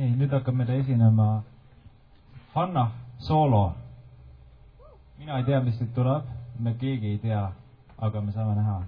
ei, nüüd hakkab meile esinema Hanna soolo. mina ei tea, mis siit tuleb, me keegi ei tea, aga me saame näha.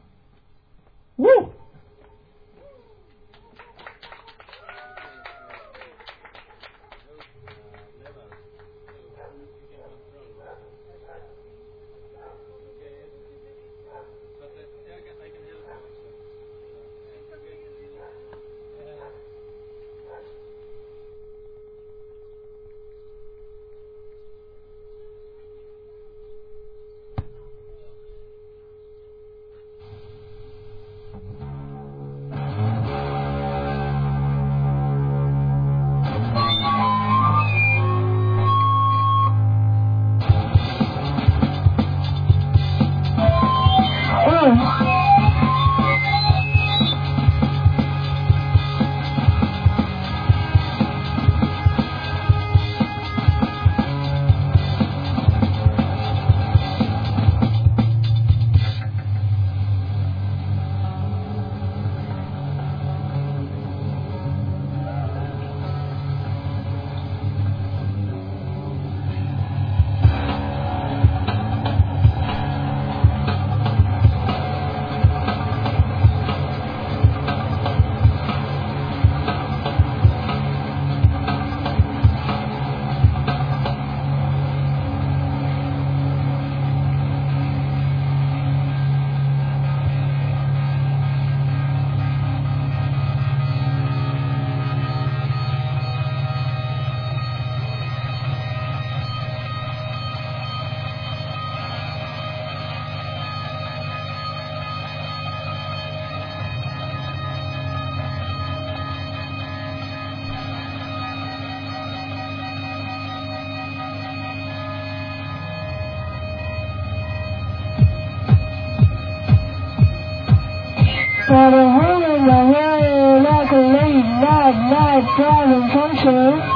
love, love, love, and culture.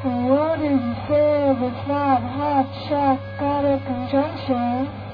What is if it's not hot shot got a conjunction?